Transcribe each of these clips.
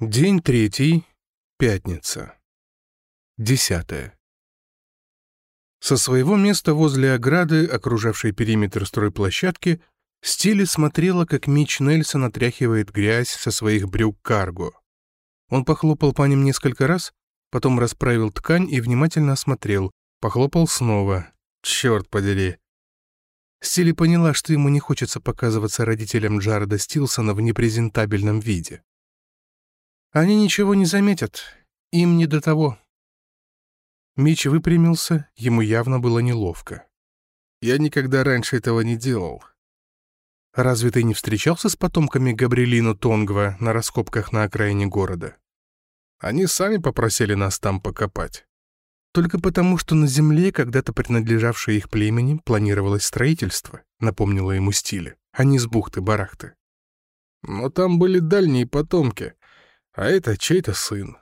День третий, пятница. Десятое. Со своего места возле ограды, окружавшей периметр стройплощадки, Стилли смотрела, как Мич Нельсон отряхивает грязь со своих брюк карго. Он похлопал по ним несколько раз, потом расправил ткань и внимательно осмотрел, похлопал снова. Черт подери. Стилли поняла, что ему не хочется показываться родителям Джареда Стилсона в непрезентабельном виде. Они ничего не заметят. Им не до того. Мич выпрямился, ему явно было неловко. Я никогда раньше этого не делал. Разве ты не встречался с потомками Габрилину Тонгва на раскопках на окраине города? Они сами попросили нас там покопать. Только потому, что на земле, когда-то принадлежавшей их племени, планировалось строительство, напомнила ему стиле, а не с бухты-барахты. Но там были дальние потомки, а это чей-то сын.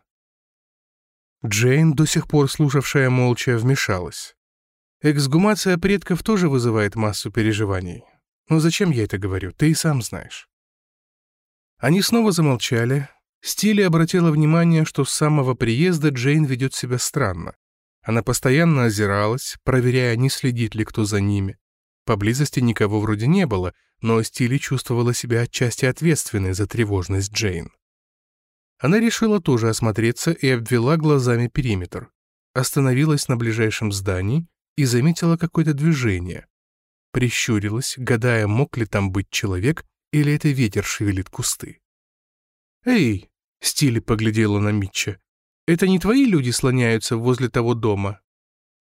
Джейн, до сих пор слушавшая молча, вмешалась. Эксгумация предков тоже вызывает массу переживаний. Но зачем я это говорю, ты и сам знаешь. Они снова замолчали. Стилли обратила внимание, что с самого приезда Джейн ведет себя странно. Она постоянно озиралась, проверяя, не следит ли кто за ними. Поблизости никого вроде не было, но Стилли чувствовала себя отчасти ответственной за тревожность Джейн. Она решила тоже осмотреться и обвела глазами периметр. Остановилась на ближайшем здании и заметила какое-то движение. Прищурилась, гадая, мог ли там быть человек или это ветер шевелит кусты. «Эй!» — Стили поглядела на Митча. «Это не твои люди слоняются возле того дома?»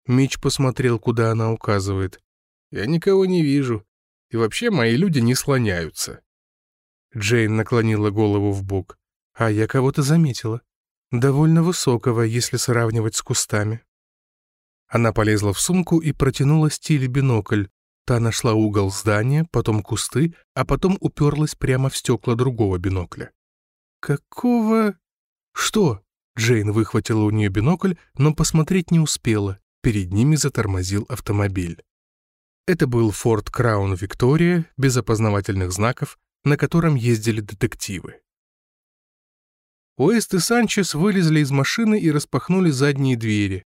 Митч посмотрел, куда она указывает. «Я никого не вижу. И вообще мои люди не слоняются». Джейн наклонила голову в бок. А я кого-то заметила. Довольно высокого, если сравнивать с кустами. Она полезла в сумку и протянула Стиле бинокль. Та нашла угол здания, потом кусты, а потом уперлась прямо в стекла другого бинокля. «Какого...» «Что?» Джейн выхватила у нее бинокль, но посмотреть не успела. Перед ними затормозил автомобиль. Это был Ford Crown Victoria, без опознавательных знаков, на котором ездили детективы. Уэст и Санчес вылезли из машины и распахнули задние двери.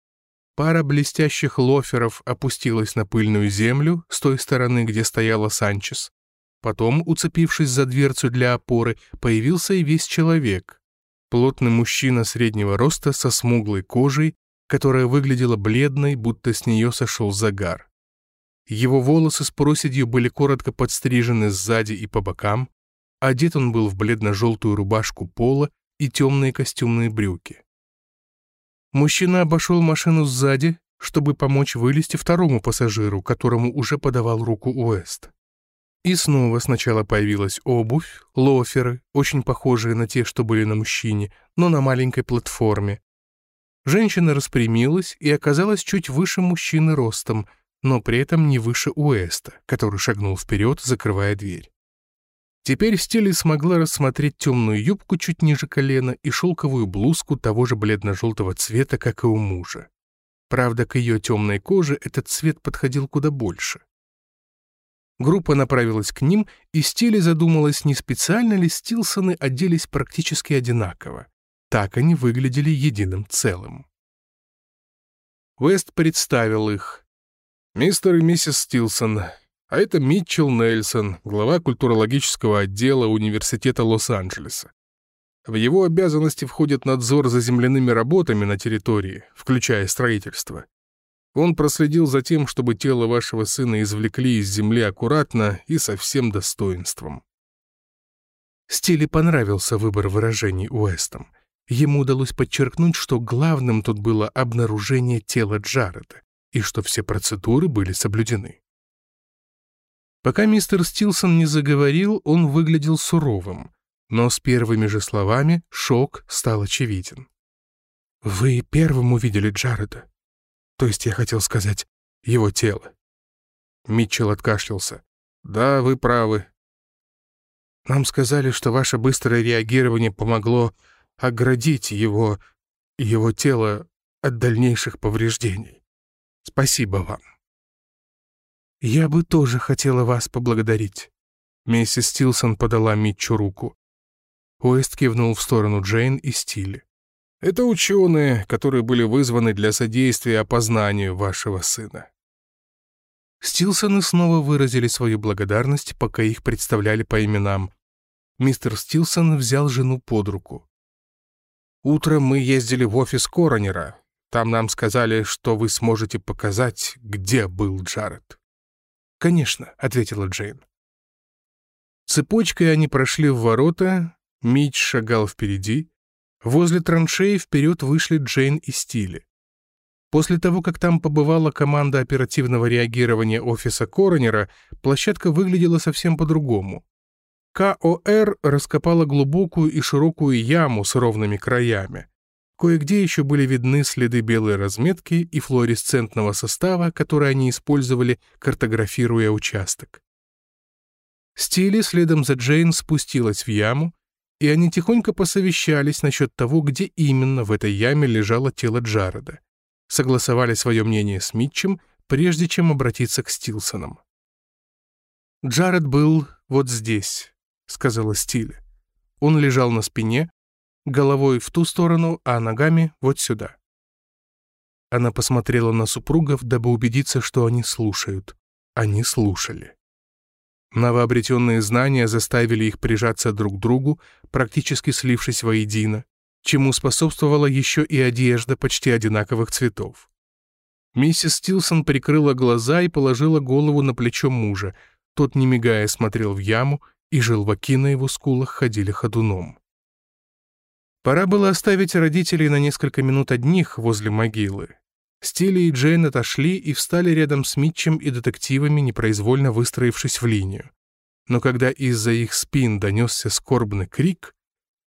Пара блестящих лоферов опустилась на пыльную землю с той стороны, где стояла Санчес. Потом, уцепившись за дверцу для опоры, появился и весь человек. Плотный мужчина среднего роста со смуглой кожей, которая выглядела бледной, будто с нее сошел загар. Его волосы с проседью были коротко подстрижены сзади и по бокам, одет он был в бледно-желтую рубашку пола и темные костюмные брюки. Мужчина обошел машину сзади, чтобы помочь вылезти второму пассажиру, которому уже подавал руку Уэст. И снова сначала появилась обувь, лоферы, очень похожие на те, что были на мужчине, но на маленькой платформе. Женщина распрямилась и оказалась чуть выше мужчины ростом, но при этом не выше Уэста, который шагнул вперед, закрывая дверь. Теперь Стелли смогла рассмотреть темную юбку чуть ниже колена и шелковую блузку того же бледно-желтого цвета, как и у мужа. Правда, к ее темной коже этот цвет подходил куда больше. Группа направилась к ним, и Стилли задумалась, не специально ли Стилсоны оделись практически одинаково. Так они выглядели единым целым. Уэст представил их. «Мистер и миссис Стилсон, а это Митчелл Нельсон, глава культурологического отдела Университета Лос-Анджелеса. В его обязанности входит надзор за земляными работами на территории, включая строительство. Он проследил за тем, чтобы тело вашего сына извлекли из земли аккуратно и со всем достоинством. Стиле понравился выбор выражений Уэстом. Ему удалось подчеркнуть, что главным тут было обнаружение тела Джареда и что все процедуры были соблюдены. Пока мистер Стилсон не заговорил, он выглядел суровым, но с первыми же словами шок стал очевиден. «Вы первым увидели Джареда? То есть я хотел сказать, его тело?» Митчелл откашлялся. «Да, вы правы. Нам сказали, что ваше быстрое реагирование помогло оградить его, его тело от дальнейших повреждений. Спасибо вам». «Я бы тоже хотела вас поблагодарить». Миссис Стилсон подала Митчу руку. Уэст кивнул в сторону Джейн и Стили. «Это ученые, которые были вызваны для содействия опознанию вашего сына». Стилсоны снова выразили свою благодарность, пока их представляли по именам. Мистер Стилсон взял жену под руку. «Утром мы ездили в офис Коронера. Там нам сказали, что вы сможете показать, где был Джаред». «Конечно», — ответила Джейн. Цепочкой они прошли в ворота, Мич шагал впереди. Возле траншеи вперед вышли Джейн и Стили. После того, как там побывала команда оперативного реагирования офиса Коронера, площадка выглядела совсем по-другому. КОР раскопала глубокую и широкую яму с ровными краями. Кое-где еще были видны следы белой разметки и флуоресцентного состава, который они использовали, картографируя участок. Стили следом за Джейн спустилась в яму, и они тихонько посовещались насчет того, где именно в этой яме лежало тело Джареда согласовали свое мнение с Митчем, прежде чем обратиться к Стилсонам. «Джаред был вот здесь», — сказала Стиле. Он лежал на спине, головой в ту сторону, а ногами вот сюда. Она посмотрела на супругов, дабы убедиться, что они слушают. Они слушали. Новообретенные знания заставили их прижаться друг к другу, практически слившись воедино, чему способствовала еще и одежда почти одинаковых цветов. Миссис Стилсон прикрыла глаза и положила голову на плечо мужа. Тот, не мигая, смотрел в яму, и желваки на его скулах ходили ходуном. Пора было оставить родителей на несколько минут одних возле могилы. Стилли и Джейн отошли и встали рядом с Митчем и детективами, непроизвольно выстроившись в линию. Но когда из-за их спин донесся скорбный крик,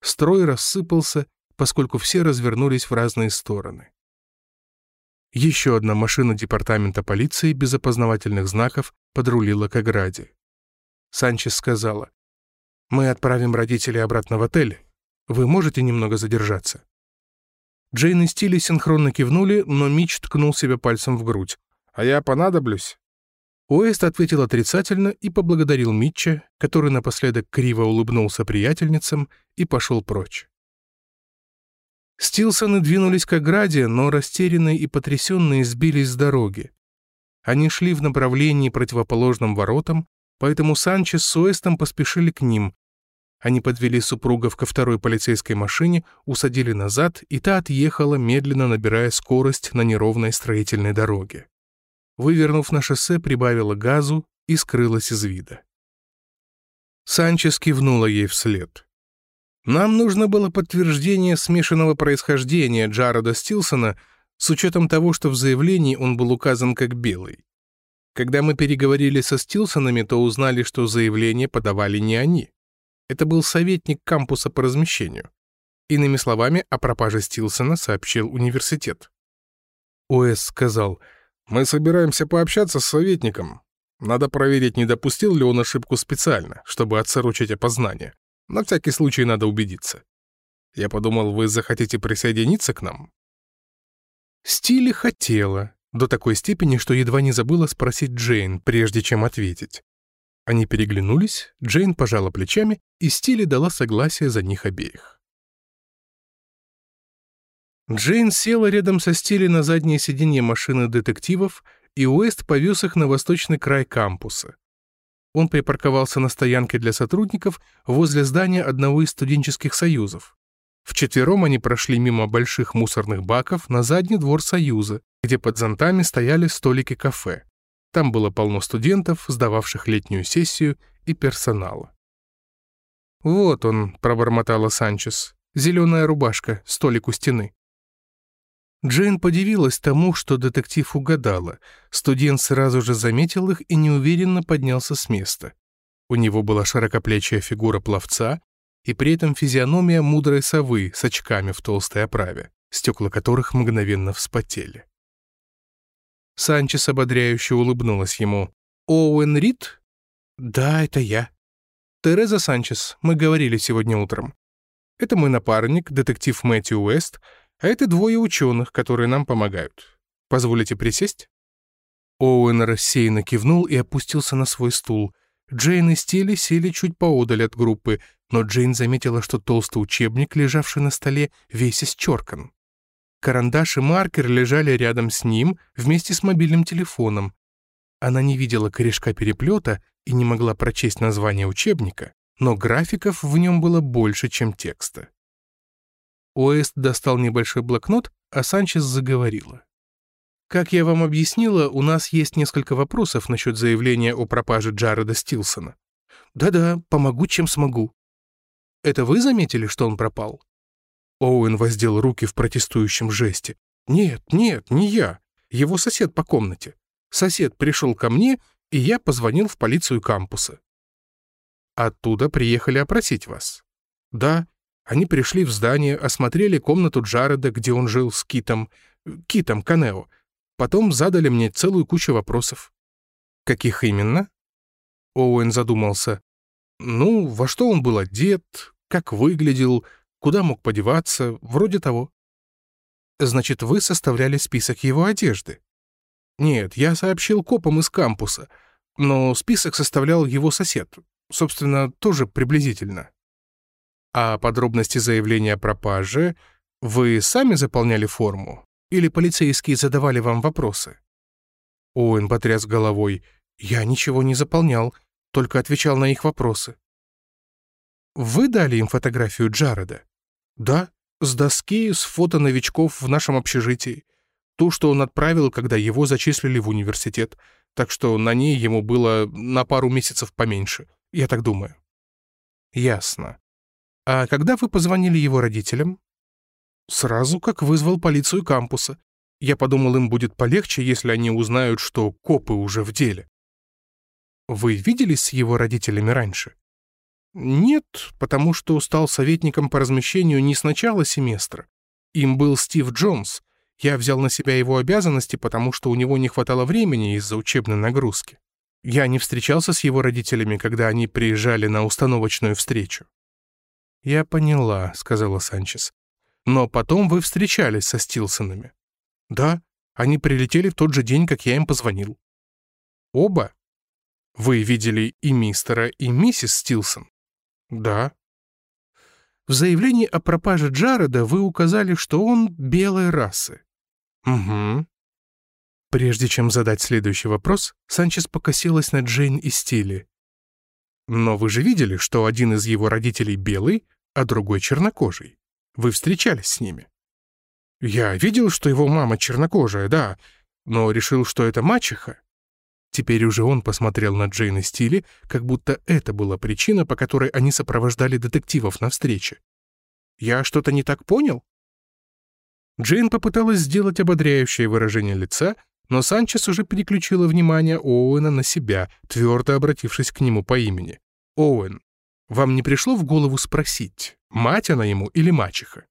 строй рассыпался, поскольку все развернулись в разные стороны. Еще одна машина департамента полиции без опознавательных знаков подрулила к ограде. Санчес сказала, «Мы отправим родителей обратно в отель. Вы можете немного задержаться?» Джейн и Стили синхронно кивнули, но Мич ткнул себя пальцем в грудь. «А я понадоблюсь?» Уэст ответил отрицательно и поблагодарил Митча, который напоследок криво улыбнулся приятельницам и пошел прочь. Стилсоны двинулись к ограде, но растерянные и потрясенные сбились с дороги. Они шли в направлении противоположным воротам, поэтому Санчес с Уэстом поспешили к ним. Они подвели супругов ко второй полицейской машине, усадили назад, и та отъехала, медленно набирая скорость на неровной строительной дороге. Вывернув на шоссе, прибавила газу и скрылась из вида. Санчес кивнула ей вслед. Нам нужно было подтверждение смешанного происхождения Джареда Стилсона с учетом того, что в заявлении он был указан как белый. Когда мы переговорили со Стилсонами, то узнали, что заявление подавали не они. Это был советник кампуса по размещению. Иными словами, о пропаже Стилсона сообщил университет. Уэс сказал, «Мы собираемся пообщаться с советником. Надо проверить, не допустил ли он ошибку специально, чтобы отсрочить опознание. На всякий случай надо убедиться. Я подумал, вы захотите присоединиться к нам?» Стили хотела, до такой степени, что едва не забыла спросить Джейн, прежде чем ответить. Они переглянулись, Джейн пожала плечами, и Стили дала согласие за них обеих. Джейн села рядом со Стили на заднее сиденье машины детективов, и Уэст повез их на восточный край кампуса. Он припарковался на стоянке для сотрудников возле здания одного из студенческих союзов. Вчетвером они прошли мимо больших мусорных баков на задний двор союза, где под зонтами стояли столики кафе. Там было полно студентов, сдававших летнюю сессию, и персонала. «Вот он», — пробормотала Санчес, — «зеленая рубашка, столик у стены». Джейн подивилась тому, что детектив угадала. Студент сразу же заметил их и неуверенно поднялся с места. У него была широкоплечья фигура пловца и при этом физиономия мудрой совы с очками в толстой оправе, стекла которых мгновенно вспотели. Санчес ободряюще улыбнулась ему. «Оуэн Рид?» «Да, это я». «Тереза Санчес, мы говорили сегодня утром. Это мой напарник, детектив Мэтью Уэст, а это двое ученых, которые нам помогают. Позволите присесть?» Оуэн рассеянно кивнул и опустился на свой стул. Джейн и Стили сели чуть поодаль от группы, но Джейн заметила, что толстый учебник, лежавший на столе, весь исчеркан. Карандаш и маркер лежали рядом с ним вместе с мобильным телефоном. Она не видела корешка переплета и не могла прочесть название учебника, но графиков в нем было больше, чем текста. Уэст достал небольшой блокнот, а Санчес заговорила. «Как я вам объяснила, у нас есть несколько вопросов насчет заявления о пропаже Джареда Стилсона. Да-да, помогу, чем смогу. Это вы заметили, что он пропал?» Оуэн воздел руки в протестующем жесте. «Нет, нет, не я. Его сосед по комнате. Сосед пришел ко мне, и я позвонил в полицию кампуса. Оттуда приехали опросить вас. Да, они пришли в здание, осмотрели комнату Джареда, где он жил с Китом, Китом Канео. Потом задали мне целую кучу вопросов. Каких именно? Оуэн задумался. Ну, во что он был одет, как выглядел, куда мог подеваться, вроде того. Значит, вы составляли список его одежды? Нет, я сообщил копам из кампуса, но список составлял его сосед, собственно, тоже приблизительно. А подробности заявления о пропаже вы сами заполняли форму? Или полицейские задавали вам вопросы? Оуэн потряс головой. Я ничего не заполнял, только отвечал на их вопросы. Вы дали им фотографию Джареда? Да, с доски с фото новичков в нашем общежитии. Ту, что он отправил, когда его зачислили в университет. Так что на ней ему было на пару месяцев поменьше. Я так думаю. Ясно. А когда вы позвонили его родителям? Сразу, как вызвал полицию кампуса. Я подумал, им будет полегче, если они узнают, что копы уже в деле. Вы виделись с его родителями раньше? Нет, потому что стал советником по размещению не с начала семестра. Им был Стив Джонс. Я взял на себя его обязанности, потому что у него не хватало времени из-за учебной нагрузки. Я не встречался с его родителями, когда они приезжали на установочную встречу. «Я поняла», — сказала Санчес. «Но потом вы встречались со Стилсонами». «Да, они прилетели в тот же день, как я им позвонил». «Оба?» «Вы видели и мистера, и миссис Стилсон?» «Да». «В заявлении о пропаже Джареда вы указали, что он белой расы». «Угу». Прежде чем задать следующий вопрос, Санчес покосилась на Джейн и Стиле. «Но вы же видели, что один из его родителей белый, а другой чернокожий. Вы встречались с ними?» «Я видел, что его мама чернокожая, да, но решил, что это мачеха». Теперь уже он посмотрел на Джейн и Стиле, как будто это была причина, по которой они сопровождали детективов на встрече. «Я что-то не так понял?» Джейн попыталась сделать ободряющее выражение лица, но Санчес уже переключила внимание Оуэна на себя, твердо обратившись к нему по имени. «Оуэн, вам не пришло в голову спросить, мать она ему или мачеха?»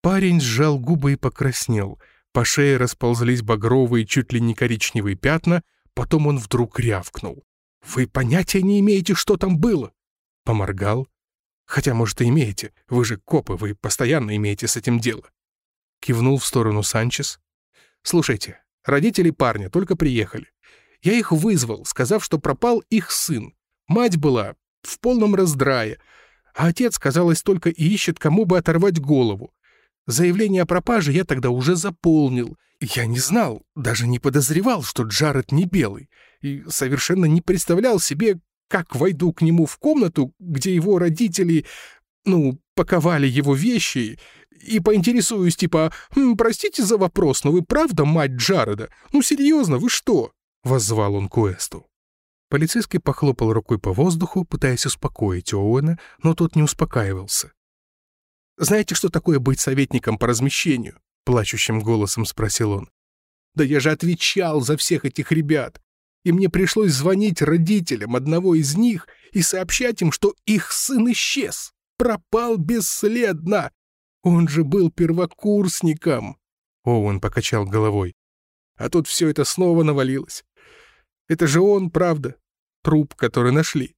Парень сжал губы и покраснел. По шее расползлись багровые, чуть ли не коричневые пятна, потом он вдруг рявкнул. «Вы понятия не имеете, что там было!» Поморгал. «Хотя, может, и имеете. Вы же копы, вы постоянно имеете с этим дело». Кивнул в сторону Санчес. «Слушайте, родители парня только приехали. Я их вызвал, сказав, что пропал их сын. Мать была в полном раздрае. А отец, казалось, только и ищет, кому бы оторвать голову. Заявление о пропаже я тогда уже заполнил. Я не знал, даже не подозревал, что Джаред не белый, и совершенно не представлял себе, как войду к нему в комнату, где его родители, ну, паковали его вещи, и поинтересуюсь, типа, «Хм, «Простите за вопрос, но вы правда мать Джареда? Ну, серьезно, вы что?» — воззвал он к. Полицейский похлопал рукой по воздуху, пытаясь успокоить Оуэна, но тот не успокаивался. «Знаете, что такое быть советником по размещению?» — плачущим голосом спросил он. «Да я же отвечал за всех этих ребят, и мне пришлось звонить родителям одного из них и сообщать им, что их сын исчез, пропал бесследно. Он же был первокурсником!» Оуэн покачал головой. «А тут все это снова навалилось. Это же он, правда? Труп, который нашли.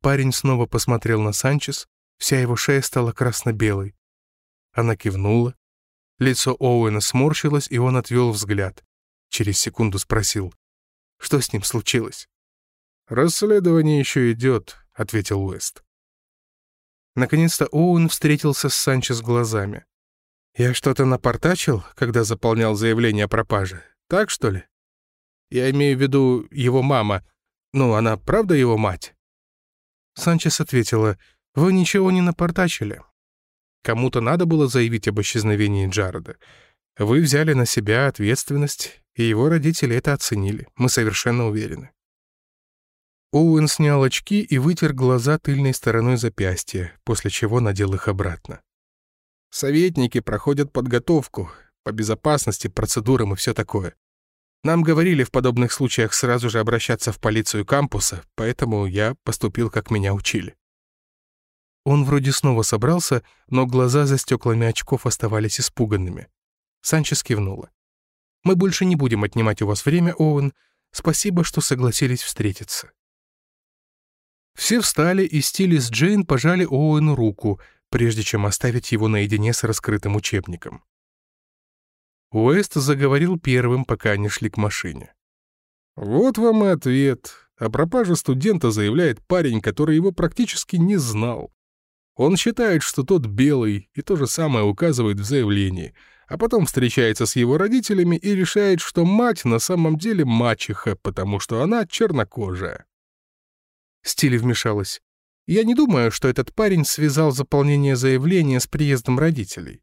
Парень снова посмотрел на Санчес, вся его шея стала красно-белой. Она кивнула. Лицо Оуэна сморщилось, и он отвел взгляд. Через секунду спросил, что с ним случилось. «Расследование еще идет», — ответил Уэст. Наконец-то Оуэн встретился с Санчес глазами. «Я что-то напортачил, когда заполнял заявление о пропаже? Так, что ли?» «Я имею в виду его мама. Ну, она правда его мать?» Санчес ответила, «Вы ничего не напортачили. Кому-то надо было заявить об исчезновении Джареда. Вы взяли на себя ответственность, и его родители это оценили. Мы совершенно уверены». Оуэн снял очки и вытер глаза тыльной стороной запястья, после чего надел их обратно. «Советники проходят подготовку по безопасности, процедурам и все такое. Нам говорили в подобных случаях сразу же обращаться в полицию кампуса, поэтому я поступил, как меня учили». Он вроде снова собрался, но глаза за стеклами очков оставались испуганными. Санчес кивнула. «Мы больше не будем отнимать у вас время, Оуэн. Спасибо, что согласились встретиться». Все встали, и Стили с Джейн пожали Оуэну руку, прежде чем оставить его наедине с раскрытым учебником. Уэст заговорил первым, пока они шли к машине. «Вот вам и ответ. О пропаже студента заявляет парень, который его практически не знал. Он считает, что тот белый, и то же самое указывает в заявлении, а потом встречается с его родителями и решает, что мать на самом деле мачеха, потому что она чернокожая. Стиле вмешалась. «Я не думаю, что этот парень связал заполнение заявления с приездом родителей.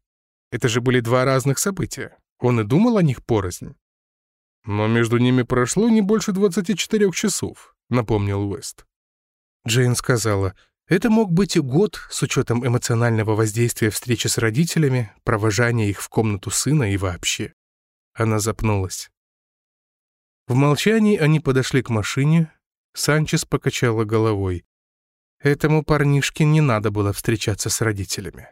Это же были два разных события. Он и думал о них порознь». «Но между ними прошло не больше 24 часов», — напомнил Уэст. Джейн сказала, «Это мог быть и год с учетом эмоционального воздействия встречи с родителями, провожания их в комнату сына и вообще». Она запнулась. В молчании они подошли к машине, Санчес покачала головой. Этому парнишке не надо было встречаться с родителями.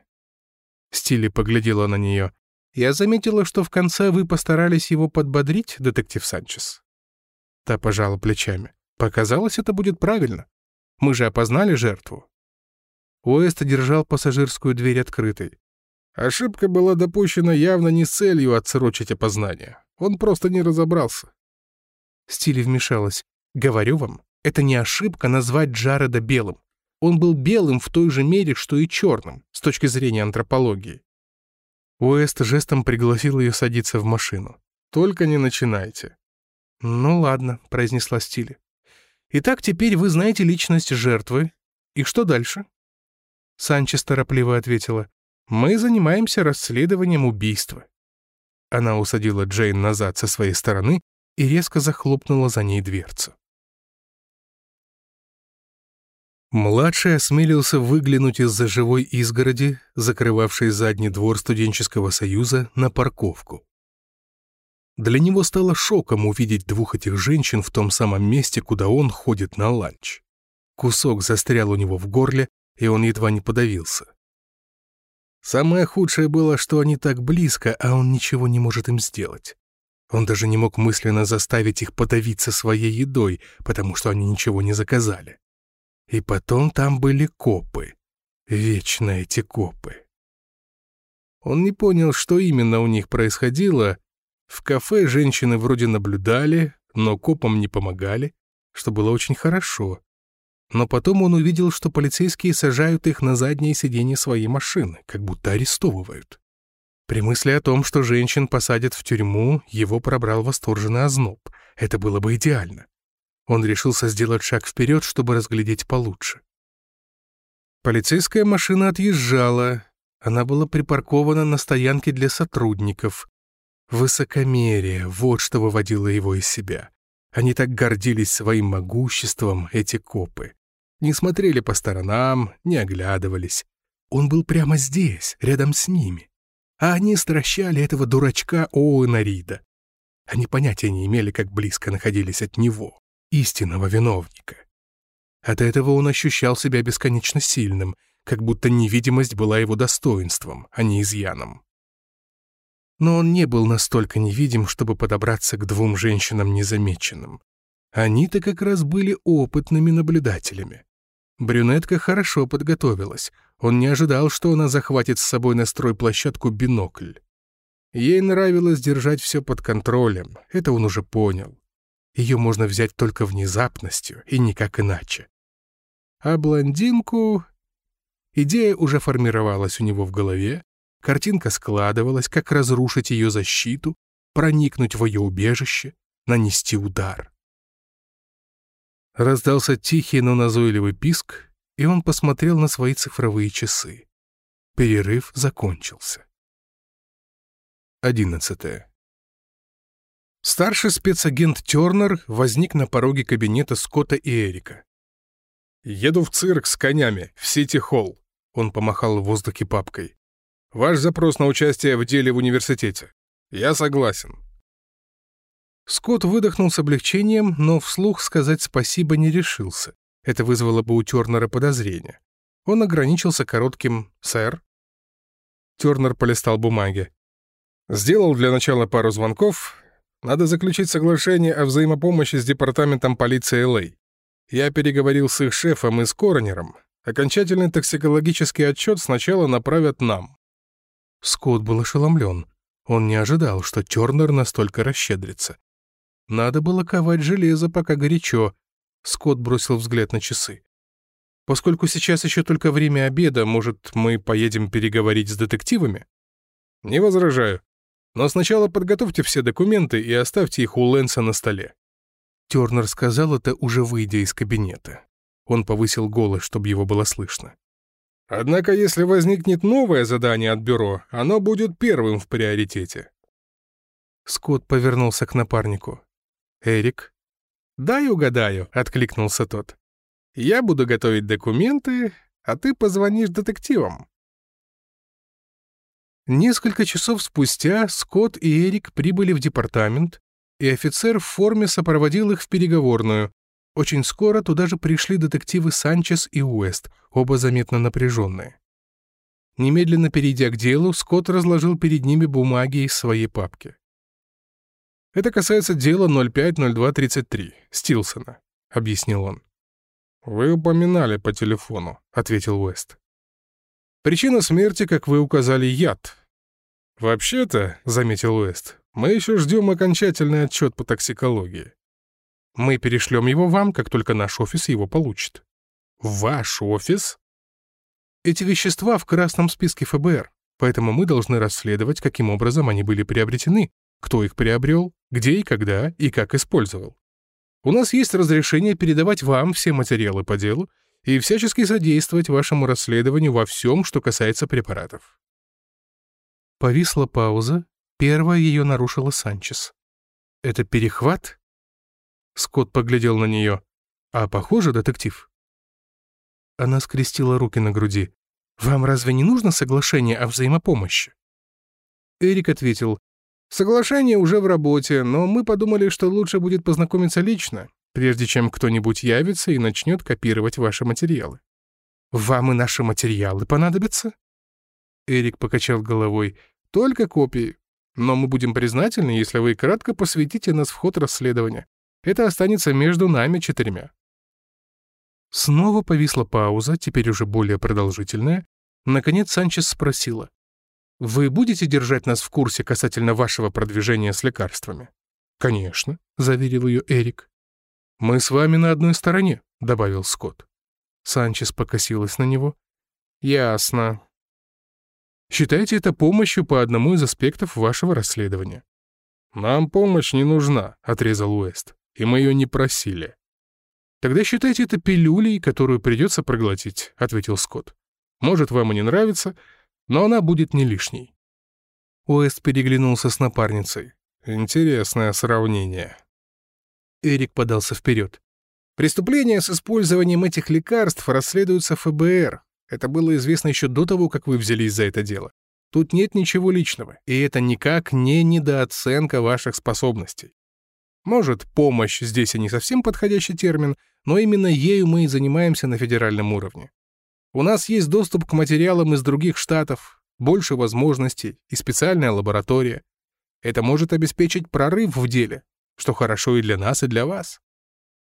Стили поглядела на нее. «Я заметила, что в конце вы постарались его подбодрить, детектив Санчес». Та пожала плечами. «Показалось, это будет правильно. Мы же опознали жертву». Уэст держал пассажирскую дверь открытой. Ошибка была допущена явно не с целью отсрочить опознание. Он просто не разобрался. Стили вмешалась. «Говорю вам, это не ошибка назвать Джареда белым. Он был белым в той же мере, что и черным, с точки зрения антропологии. Уэст жестом пригласил ее садиться в машину. «Только не начинайте». «Ну ладно», — произнесла Стили. «Итак, теперь вы знаете личность жертвы. И что дальше?» Санчес торопливо ответила. «Мы занимаемся расследованием убийства». Она усадила Джейн назад со своей стороны и резко захлопнула за ней дверцу. Младший осмелился выглянуть из-за живой изгороди, закрывавшей задний двор студенческого союза, на парковку. Для него стало шоком увидеть двух этих женщин в том самом месте, куда он ходит на ланч. Кусок застрял у него в горле, и он едва не подавился. Самое худшее было, что они так близко, а он ничего не может им сделать. Он даже не мог мысленно заставить их подавиться своей едой, потому что они ничего не заказали. И потом там были копы. Вечно эти копы. Он не понял, что именно у них происходило. В кафе женщины вроде наблюдали, но копам не помогали, что было очень хорошо. Но потом он увидел, что полицейские сажают их на заднее сиденье своей машины, как будто арестовывают. При мысли о том, что женщин посадят в тюрьму, его пробрал восторженный озноб. Это было бы идеально. Он решился сделать шаг вперед, чтобы разглядеть получше. Полицейская машина отъезжала. Она была припаркована на стоянке для сотрудников. Высокомерие — вот что выводило его из себя. Они так гордились своим могуществом, эти копы. Не смотрели по сторонам, не оглядывались. Он был прямо здесь, рядом с ними. А они стращали этого дурачка Оуэна Рида. Они понятия не имели, как близко находились от него истинного виновника. От этого он ощущал себя бесконечно сильным, как будто невидимость была его достоинством, а не изъяном. Но он не был настолько невидим, чтобы подобраться к двум женщинам незамеченным. Они-то как раз были опытными наблюдателями. Брюнетка хорошо подготовилась. Он не ожидал, что она захватит с собой на стройплощадку бинокль. Ей нравилось держать все под контролем, это он уже понял. Ее можно взять только внезапностью и никак иначе. А блондинку... Идея уже формировалась у него в голове, картинка складывалась, как разрушить ее защиту, проникнуть в ее убежище, нанести удар. Раздался тихий, но назойливый писк, и он посмотрел на свои цифровые часы. Перерыв закончился. Одиннадцатое. Старший спецагент Тернер возник на пороге кабинета Скотта и Эрика. «Еду в цирк с конями, в Сити-Холл», — он помахал в воздухе папкой. «Ваш запрос на участие в деле в университете. Я согласен». Скотт выдохнул с облегчением, но вслух сказать спасибо не решился. Это вызвало бы у Тернера подозрение. Он ограничился коротким «Сэр». Тернер полистал бумаги. «Сделал для начала пару звонков. Надо заключить соглашение о взаимопомощи с департаментом полиции Л.А. Я переговорил с их шефом и с коронером. Окончательный токсикологический отчет сначала направят нам». Скотт был ошеломлен. Он не ожидал, что Тернер настолько расщедрится. Надо было ковать железо, пока горячо. Скотт бросил взгляд на часы. Поскольку сейчас еще только время обеда, может, мы поедем переговорить с детективами? Не возражаю. Но сначала подготовьте все документы и оставьте их у Лэнса на столе. Тернер сказал это, уже выйдя из кабинета. Он повысил голос, чтобы его было слышно. «Однако, если возникнет новое задание от бюро, оно будет первым в приоритете». Скотт повернулся к напарнику. «Эрик?» «Дай угадаю», — откликнулся тот. «Я буду готовить документы, а ты позвонишь детективам». Несколько часов спустя Скотт и Эрик прибыли в департамент, и офицер в форме сопроводил их в переговорную. Очень скоро туда же пришли детективы Санчес и Уэст, оба заметно напряженные. Немедленно перейдя к делу, Скотт разложил перед ними бумаги из своей папки. «Это касается дела 050233, Стилсона», — объяснил он. «Вы упоминали по телефону», — ответил Уэст. «Причина смерти, как вы указали, яд». «Вообще-то», — заметил Уэст, мы еще ждем окончательный отчет по токсикологии. Мы перешлем его вам, как только наш офис его получит. Ваш офис? Эти вещества в красном списке ФБР, поэтому мы должны расследовать, каким образом они были приобретены, кто их приобрел, где и когда и как использовал. У нас есть разрешение передавать вам все материалы по делу и всячески содействовать вашему расследованию во всем, что касается препаратов. Повисла пауза, Первая ее нарушила Санчес. «Это перехват?» Скотт поглядел на нее. «А похоже, детектив?» Она скрестила руки на груди. «Вам разве не нужно соглашение о взаимопомощи?» Эрик ответил. «Соглашение уже в работе, но мы подумали, что лучше будет познакомиться лично, прежде чем кто-нибудь явится и начнет копировать ваши материалы». «Вам и наши материалы понадобятся?» Эрик покачал головой. «Только копии. Но мы будем признательны, если вы кратко посвятите нас в ход расследования. Это останется между нами четырьмя». Снова повисла пауза, теперь уже более продолжительная. Наконец Санчес спросила. «Вы будете держать нас в курсе касательно вашего продвижения с лекарствами?» «Конечно», — заверил ее Эрик. «Мы с вами на одной стороне», — добавил Скотт. Санчес покосилась на него. «Ясно. Считайте это помощью по одному из аспектов вашего расследования». «Нам помощь не нужна», — отрезал Уэст, — «и мы ее не просили». «Тогда считайте это пилюлей, которую придется проглотить», — ответил Скотт. «Может, вам и не нравится, но она будет не лишней». Уэст переглянулся с напарницей. «Интересное сравнение». Эрик подался вперед. «Преступления с использованием этих лекарств расследуются ФБР. Это было известно еще до того, как вы взялись за это дело. Тут нет ничего личного, и это никак не недооценка ваших способностей. Может, помощь здесь и не совсем подходящий термин, но именно ею мы и занимаемся на федеральном уровне. У нас есть доступ к материалам из других штатов, больше возможностей и специальная лаборатория. Это может обеспечить прорыв в деле, что хорошо и для нас, и для вас.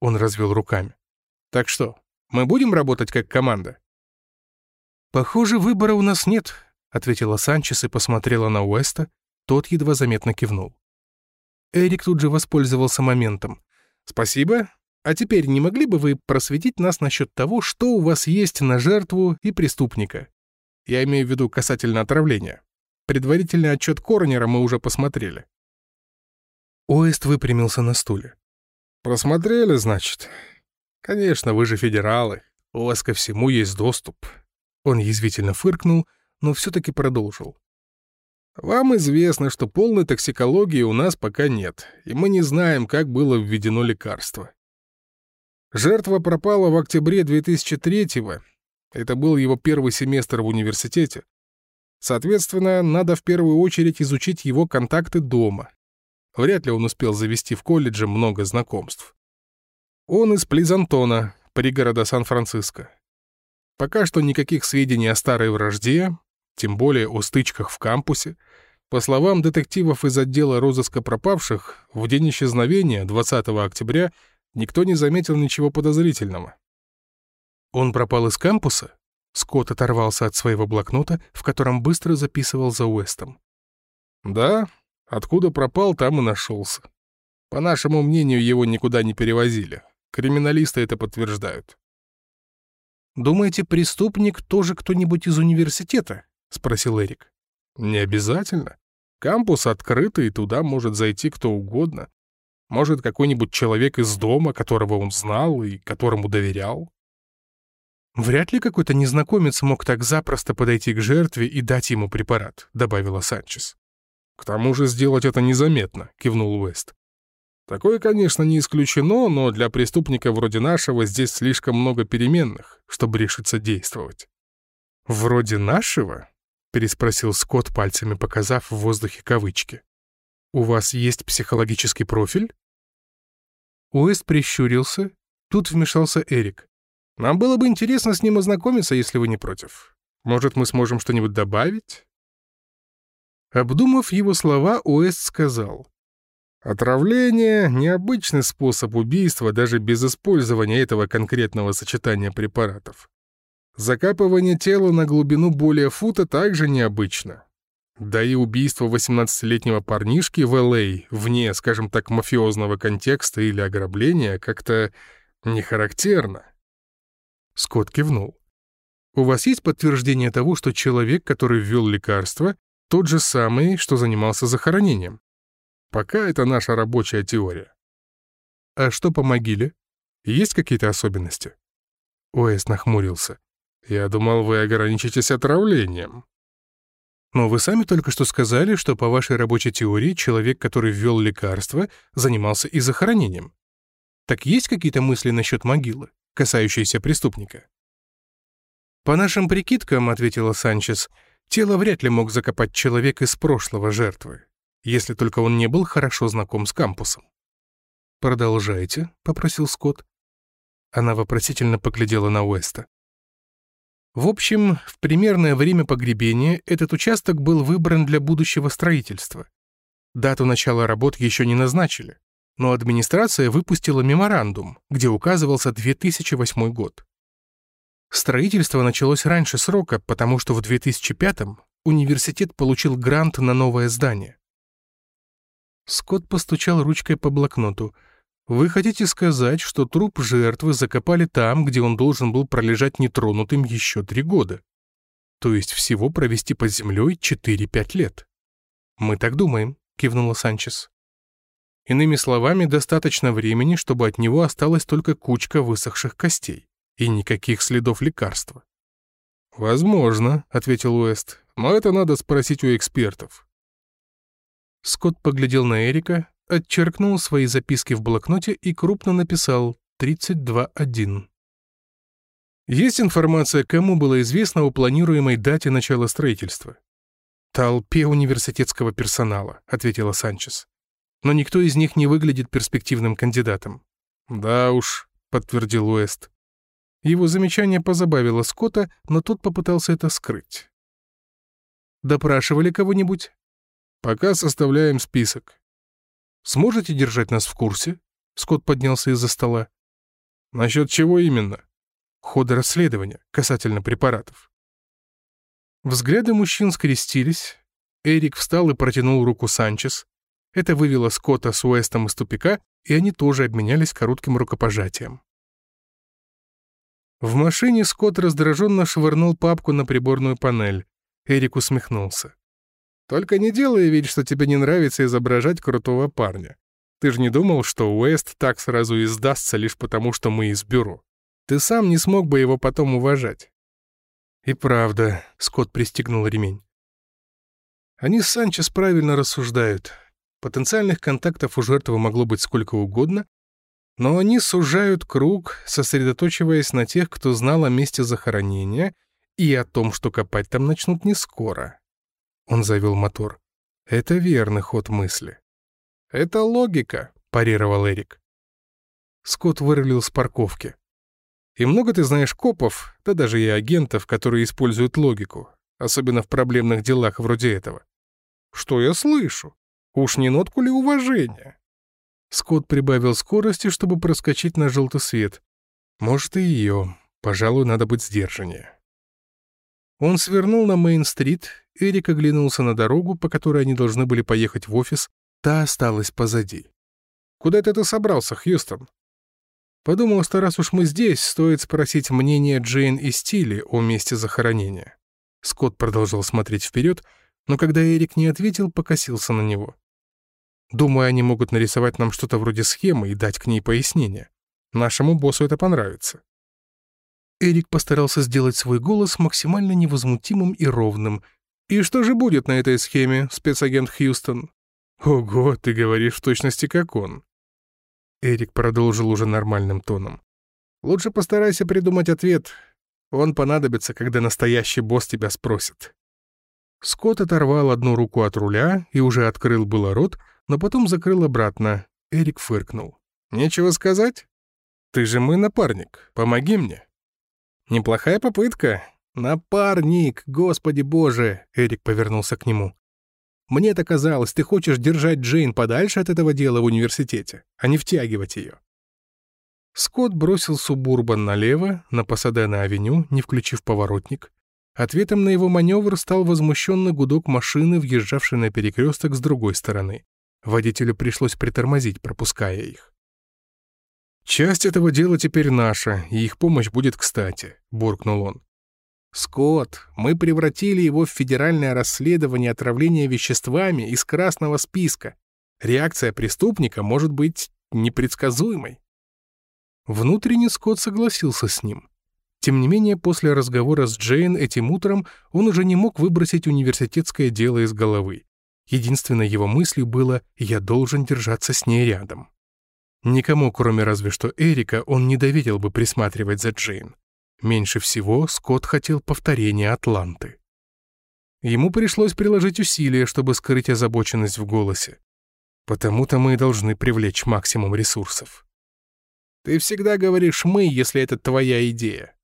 Он развел руками. Так что, мы будем работать как команда? «Похоже, выбора у нас нет», — ответила Санчес и посмотрела на Уэста. Тот едва заметно кивнул. Эрик тут же воспользовался моментом. Спасибо. А теперь не могли бы вы просветить нас насчет того, что у вас есть на жертву и преступника? Я имею в виду касательно отравления. Предварительный отчет коронера мы уже посмотрели. Оэст выпрямился на стуле. «Просмотрели, значит? Конечно, вы же федералы. У вас ко всему есть доступ». Он язвительно фыркнул, но все-таки продолжил. «Вам известно, что полной токсикологии у нас пока нет, и мы не знаем, как было введено лекарство. Жертва пропала в октябре 2003-го. Это был его первый семестр в университете. Соответственно, надо в первую очередь изучить его контакты дома. Вряд ли он успел завести в колледже много знакомств. Он из Плизантона, пригорода Сан-Франциско. Пока что никаких сведений о старой вражде, тем более о стычках в кампусе. По словам детективов из отдела розыска пропавших, в день исчезновения, 20 октября, никто не заметил ничего подозрительного. Он пропал из кампуса? Скотт оторвался от своего блокнота, в котором быстро записывал за Уэстом. «Да, откуда пропал, там и нашелся. По нашему мнению, его никуда не перевозили. Криминалисты это подтверждают». «Думаете, преступник тоже кто-нибудь из университета?» — спросил Эрик. «Не обязательно. Кампус открытый, и туда может зайти кто угодно. Может, какой-нибудь человек из дома, которого он знал и которому доверял. «Вряд ли какой-то незнакомец мог так запросто подойти к жертве и дать ему препарат», — добавила Санчес. «К тому же сделать это незаметно», — кивнул Уэст. «Такое, конечно, не исключено, но для преступника вроде нашего здесь слишком много переменных, чтобы решиться действовать». «Вроде нашего?» — переспросил Скотт, пальцами показав в воздухе кавычки. «У вас есть психологический профиль?» Уэст прищурился. Тут вмешался Эрик. Нам было бы интересно с ним ознакомиться, если вы не против. Может, мы сможем что-нибудь добавить?» Обдумав его слова, Уэст сказал. «Отравление — необычный способ убийства даже без использования этого конкретного сочетания препаратов. Закапывание тела на глубину более фута также необычно. Да и убийство 18-летнего парнишки в Л.А. вне, скажем так, мафиозного контекста или ограбления как-то не характерно. Скотт кивнул. «У вас есть подтверждение того, что человек, который ввел лекарство, тот же самый, что занимался захоронением? Пока это наша рабочая теория». «А что по могиле? Есть какие-то особенности?» Уэс нахмурился. «Я думал, вы ограничитесь отравлением». «Но вы сами только что сказали, что по вашей рабочей теории человек, который ввел лекарство, занимался и захоронением. Так есть какие-то мысли насчет могилы?» касающиеся преступника. «По нашим прикидкам», — ответила Санчес, «тело вряд ли мог закопать человек из прошлого жертвы, если только он не был хорошо знаком с кампусом». «Продолжайте», — попросил Скотт. Она вопросительно поглядела на Уэста. В общем, в примерное время погребения этот участок был выбран для будущего строительства. Дату начала работ еще не назначили но администрация выпустила меморандум, где указывался 2008 год. Строительство началось раньше срока, потому что в 2005-м университет получил грант на новое здание. Скотт постучал ручкой по блокноту. «Вы хотите сказать, что труп жертвы закопали там, где он должен был пролежать нетронутым еще три года? То есть всего провести под землей 4-5 лет?» «Мы так думаем», — кивнула Санчес. Иными словами, достаточно времени, чтобы от него осталась только кучка высохших костей и никаких следов лекарства. «Возможно», — ответил Уэст, — «но это надо спросить у экспертов». Скотт поглядел на Эрика, отчеркнул свои записки в блокноте и крупно написал 32.1. Есть информация, кому было известно о планируемой дате начала строительства? «Толпе университетского персонала», — ответила Санчес но никто из них не выглядит перспективным кандидатом. «Да уж», — подтвердил Уэст. Его замечание позабавило Скотта, но тот попытался это скрыть. «Допрашивали кого-нибудь?» «Пока составляем список». «Сможете держать нас в курсе?» Скотт поднялся из-за стола. «Насчет чего именно?» «Хода расследования касательно препаратов». Взгляды мужчин скрестились. Эрик встал и протянул руку Санчес. Это вывело Скотта с Уэстом из тупика, и они тоже обменялись коротким рукопожатием. В машине Скотт раздраженно швырнул папку на приборную панель. Эрик усмехнулся. «Только не делай вид, что тебе не нравится изображать крутого парня. Ты же не думал, что Уэст так сразу и сдастся лишь потому, что мы из бюро? Ты сам не смог бы его потом уважать». «И правда», — Скотт пристегнул ремень. Они с Санчес правильно рассуждают. Потенциальных контактов у жертвы могло быть сколько угодно, но они сужают круг, сосредоточиваясь на тех, кто знал о месте захоронения и о том, что копать там начнут не скоро. Он завел мотор. Это верный ход мысли. «Это логика», — парировал Эрик. Скотт вырулил с парковки. «И много ты знаешь копов, да даже и агентов, которые используют логику, особенно в проблемных делах вроде этого?» «Что я слышу? Уж не нотку ли уважения?» Скотт прибавил скорости, чтобы проскочить на желтый свет. Может, и ее. Пожалуй, надо быть сдержаннее. Он свернул на Мейн-стрит, Эрик оглянулся на дорогу, по которой они должны были поехать в офис, та осталась позади. «Куда это собрался, Хьюстон?» Подумал, что раз уж мы здесь, стоит спросить мнение Джейн и Стили о месте захоронения. Скотт продолжал смотреть вперед, но когда Эрик не ответил, покосился на него. Думаю, они могут нарисовать нам что-то вроде схемы и дать к ней пояснение. Нашему боссу это понравится». Эрик постарался сделать свой голос максимально невозмутимым и ровным. «И что же будет на этой схеме, спецагент Хьюстон?» «Ого, ты говоришь в точности как он». Эрик продолжил уже нормальным тоном. «Лучше постарайся придумать ответ. Он понадобится, когда настоящий босс тебя спросит». Скотт оторвал одну руку от руля и уже открыл было рот, но потом закрыл обратно. Эрик фыркнул. «Нечего сказать? Ты же мой напарник, помоги мне». «Неплохая попытка. Напарник, господи боже!» Эрик повернулся к нему. «Мне-то казалось, ты хочешь держать Джейн подальше от этого дела в университете, а не втягивать ее». Скотт бросил субурбан налево, на Пасадена-авеню, не включив поворотник. Ответом на его маневр стал возмущенный гудок машины, въезжавшей на перекресток с другой стороны. Водителю пришлось притормозить, пропуская их. «Часть этого дела теперь наша, и их помощь будет кстати», — буркнул он. «Скотт, мы превратили его в федеральное расследование отравления веществами из красного списка. Реакция преступника может быть непредсказуемой». Внутренне Скотт согласился с ним. Тем не менее, после разговора с Джейн этим утром он уже не мог выбросить университетское дело из головы. Единственной его мыслью было «я должен держаться с ней рядом». Никому, кроме разве что Эрика, он не доверил бы присматривать за Джейн. Меньше всего Скотт хотел повторения Атланты. Ему пришлось приложить усилия, чтобы скрыть озабоченность в голосе. Потому-то мы должны привлечь максимум ресурсов. «Ты всегда говоришь «мы», если это твоя идея».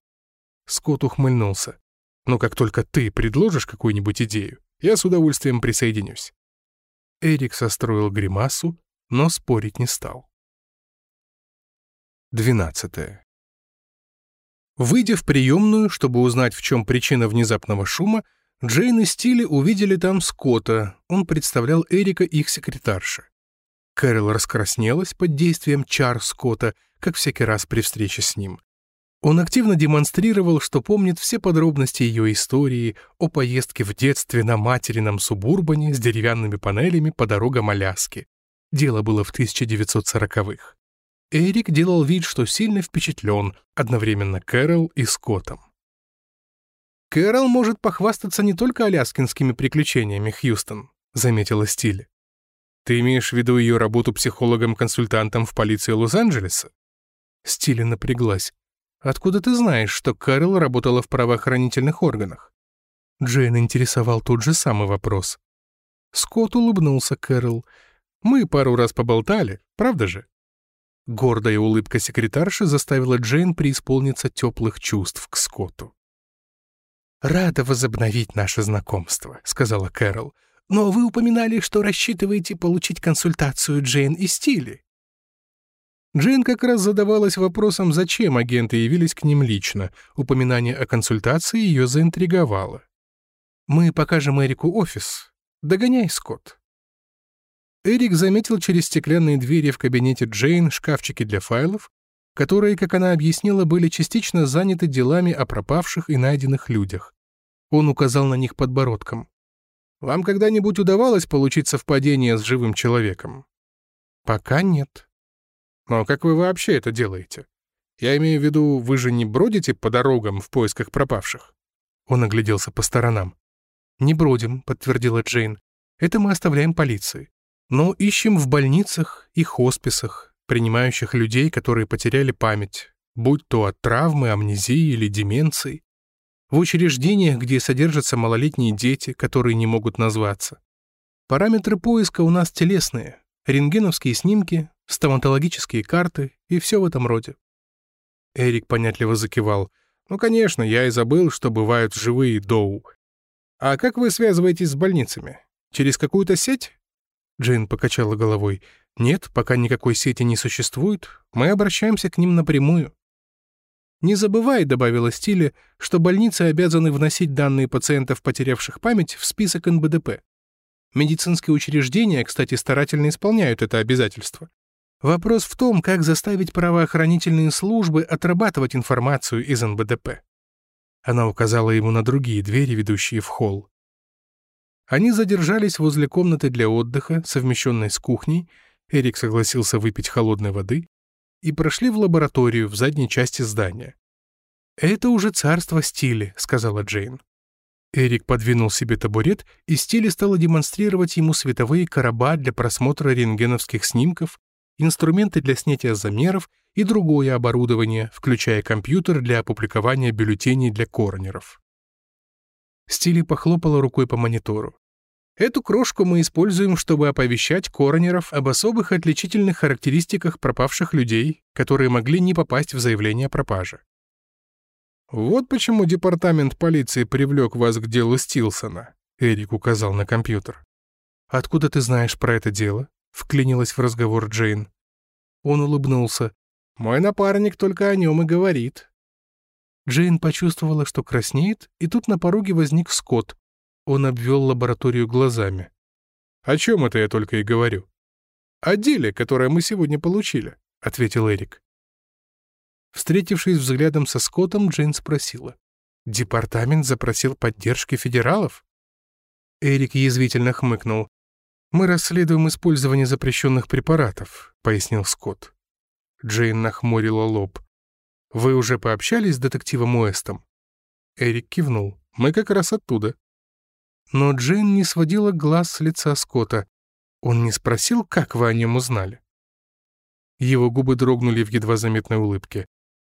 Скотт ухмыльнулся. «Но как только ты предложишь какую-нибудь идею, я с удовольствием присоединюсь». Эрик состроил гримасу, но спорить не стал. 12. Выйдя в приемную, чтобы узнать, в чем причина внезапного шума, Джейн и Стили увидели там Скотта, он представлял Эрика их секретарша. Кэрол раскраснелась под действием чар Скотта, как всякий раз при встрече с ним. Он активно демонстрировал, что помнит все подробности ее истории о поездке в детстве на материном субурбане с деревянными панелями по дорогам Аляски. Дело было в 1940-х. Эрик делал вид, что сильно впечатлен, одновременно Кэрол и Скоттом. «Кэрол может похвастаться не только аляскинскими приключениями, Хьюстон», — заметила Стиль. «Ты имеешь в виду ее работу психологом-консультантом в полиции Лос-Анджелеса?» Стиль напряглась. Откуда ты знаешь, что Кэрол работала в правоохранительных органах?» Джейн интересовал тот же самый вопрос. Скотт улыбнулся Кэрол. «Мы пару раз поболтали, правда же?» Гордая улыбка секретарши заставила Джейн преисполниться теплых чувств к Скотту. «Рада возобновить наше знакомство», — сказала Кэрол. «Но вы упоминали, что рассчитываете получить консультацию Джейн и Стили». Джейн как раз задавалась вопросом, зачем агенты явились к ним лично. Упоминание о консультации ее заинтриговало. «Мы покажем Эрику офис. Догоняй, Скотт». Эрик заметил через стеклянные двери в кабинете Джейн шкафчики для файлов, которые, как она объяснила, были частично заняты делами о пропавших и найденных людях. Он указал на них подбородком. «Вам когда-нибудь удавалось получить совпадение с живым человеком?» «Пока нет». «Но как вы вообще это делаете? Я имею в виду, вы же не бродите по дорогам в поисках пропавших?» Он огляделся по сторонам. «Не бродим», — подтвердила Джейн. «Это мы оставляем полиции. Но ищем в больницах и хосписах, принимающих людей, которые потеряли память, будь то от травмы, амнезии или деменции, в учреждениях, где содержатся малолетние дети, которые не могут назваться. Параметры поиска у нас телесные, рентгеновские снимки, стоматологические карты и все в этом роде. Эрик понятливо закивал. «Ну, конечно, я и забыл, что бывают живые доу. А как вы связываетесь с больницами? Через какую-то сеть?» Джейн покачала головой. «Нет, пока никакой сети не существует, мы обращаемся к ним напрямую». «Не забывай», — добавила Стиле, «что больницы обязаны вносить данные пациентов, потерявших память, в список НБДП. Медицинские учреждения, кстати, старательно исполняют это обязательство. Вопрос в том, как заставить правоохранительные службы отрабатывать информацию из НБДП». Она указала ему на другие двери, ведущие в холл. Они задержались возле комнаты для отдыха, совмещенной с кухней, Эрик согласился выпить холодной воды, и прошли в лабораторию в задней части здания. «Это уже царство стиля», — сказала Джейн. Эрик подвинул себе табурет, и Стили стала демонстрировать ему световые короба для просмотра рентгеновских снимков, инструменты для снятия замеров и другое оборудование, включая компьютер для опубликования бюллетеней для коронеров. Стили похлопала рукой по монитору. Эту крошку мы используем, чтобы оповещать коронеров об особых отличительных характеристиках пропавших людей, которые могли не попасть в заявление о пропаже. «Вот почему департамент полиции привлек вас к делу Стилсона», — Эрик указал на компьютер. «Откуда ты знаешь про это дело?» — вклинилась в разговор Джейн. Он улыбнулся. «Мой напарник только о нем и говорит». Джейн почувствовала, что краснеет, и тут на пороге возник Скотт, он обвел лабораторию глазами. «О чем это я только и говорю?» «О деле, которое мы сегодня получили», — ответил Эрик. Встретившись взглядом со Скоттом, Джейн спросила. «Департамент запросил поддержки федералов?» Эрик язвительно хмыкнул. «Мы расследуем использование запрещенных препаратов», — пояснил Скотт. Джейн нахмурила лоб. «Вы уже пообщались с детективом Уэстом?» Эрик кивнул. «Мы как раз оттуда». Но Джейн не сводила глаз с лица Скотта. Он не спросил, как вы о нем узнали. Его губы дрогнули в едва заметной улыбке.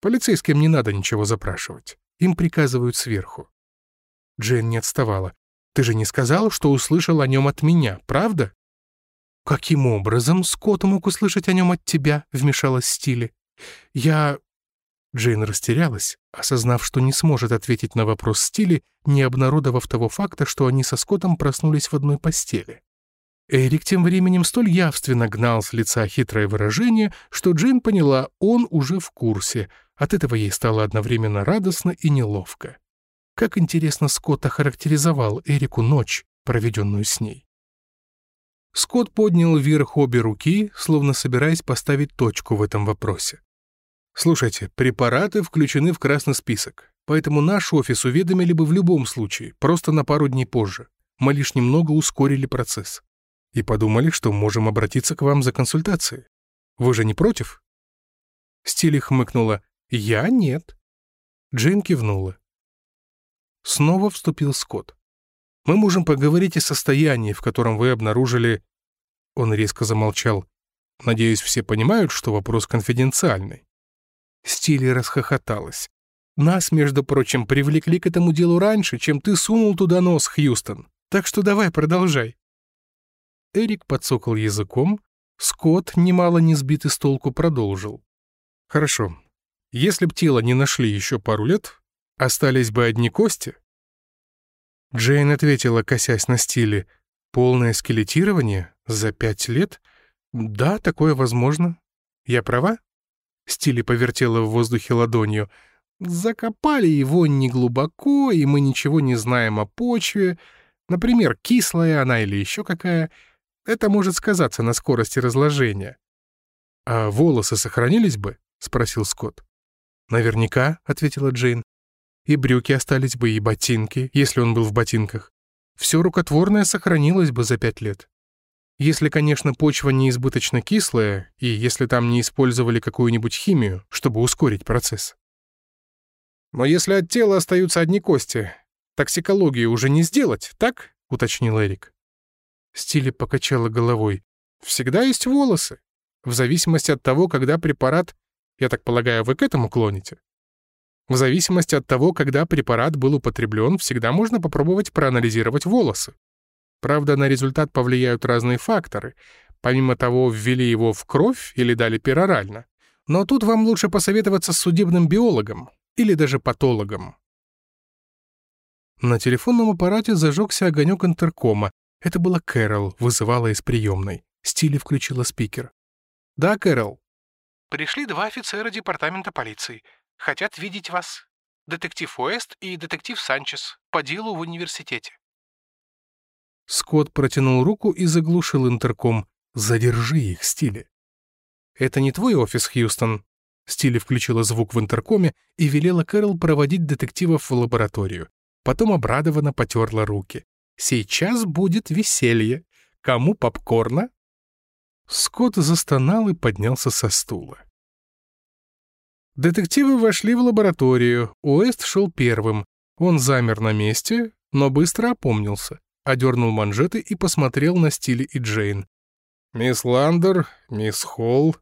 Полицейским не надо ничего запрашивать. Им приказывают сверху. Джейн не отставала. «Ты же не сказал, что услышал о нем от меня, правда?» «Каким образом Скотт мог услышать о нем от тебя?» — вмешалась Стиле. «Я... Джейн растерялась, осознав, что не сможет ответить на вопрос Стили, не обнародовав того факта, что они со Скоттом проснулись в одной постели. Эрик тем временем столь явственно гнал с лица хитрое выражение, что Джейн поняла, он уже в курсе. От этого ей стало одновременно радостно и неловко. Как интересно Скотт охарактеризовал Эрику ночь, проведенную с ней. Скотт поднял вверх обе руки, словно собираясь поставить точку в этом вопросе. Слушайте, препараты включены в красный список, поэтому наш офис уведомили бы в любом случае, просто на пару дней позже. Мы лишь немного ускорили процесс. И подумали, что можем обратиться к вам за консультацией. Вы же не против?» Стили хмыкнула. «Я нет». Джейн кивнула. Снова вступил Скотт. «Мы можем поговорить о состоянии, в котором вы обнаружили...» Он резко замолчал. «Надеюсь, все понимают, что вопрос конфиденциальный». Стили расхохоталась. «Нас, между прочим, привлекли к этому делу раньше, чем ты сунул туда нос, Хьюстон. Так что давай, продолжай». Эрик подсокал языком. Скотт, немало не сбитый с толку, продолжил. «Хорошо. Если б тело не нашли еще пару лет, остались бы одни кости?» Джейн ответила, косясь на стиле. «Полное скелетирование? За пять лет? Да, такое возможно. Я права?» Стили повертела в воздухе ладонью. «Закопали его неглубоко, и мы ничего не знаем о почве. Например, кислая она или еще какая. Это может сказаться на скорости разложения. «А волосы сохранились бы?» — спросил Скотт. «Наверняка», — ответила Джейн. «И брюки остались бы, и ботинки, если он был в ботинках. Все рукотворное сохранилось бы за пять лет. Если, конечно, почва не избыточно кислая, и если там не использовали какую-нибудь химию, чтобы ускорить процесс. Но если от тела остаются одни кости, токсикологию уже не сделать, так?» — уточнил Эрик. Стили покачала головой. «Всегда есть волосы. В зависимости от того, когда препарат... Я так полагаю, вы к этому клоните? В зависимости от того, когда препарат был употреблен, всегда можно попробовать проанализировать волосы. Правда, на результат повлияют разные факторы. Помимо того, ввели его в кровь или дали перорально. Но тут вам лучше посоветоваться с судебным биологом или даже патологом. На телефонном аппарате зажегся огонек интеркома. Это была Кэрол, вызывала из приемной. Стили включила спикер. «Да, Кэрол?» «Пришли два офицера департамента полиции. Хотят видеть вас. Детектив Уэст и детектив Санчес по делу в университете». Скотт протянул руку и заглушил интерком. «Задержи их, Стили». «Это не твой офис, Хьюстон?» Стили включила звук в интеркоме и велела Кэрол проводить детективов в лабораторию. Потом обрадованно потерла руки. «Сейчас будет веселье. Кому попкорна?» Скотт застонал и поднялся со стула. Детективы вошли в лабораторию. Уэст шел первым. Он замер на месте, но быстро опомнился, одернул манжеты и посмотрел на Стили и Джейн. «Мисс Ландер, мисс Холл».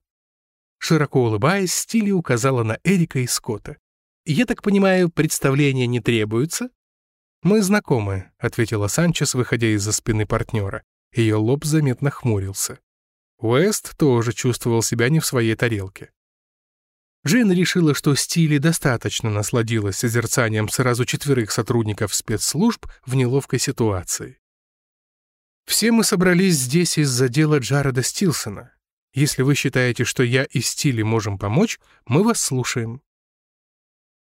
Широко улыбаясь, Стили указала на Эрика и Скотта. «Я так понимаю, представления не требуются?» «Мы знакомы», — ответила Санчес, выходя из-за спины партнера. Ее лоб заметно хмурился. Уэст тоже чувствовал себя не в своей тарелке. Джейн решила, что Стили достаточно насладилась созерцанием сразу четверых сотрудников спецслужб в неловкой ситуации. «Все мы собрались здесь из-за дела Джареда Стилсона. Если вы считаете, что я и Стили можем помочь, мы вас слушаем».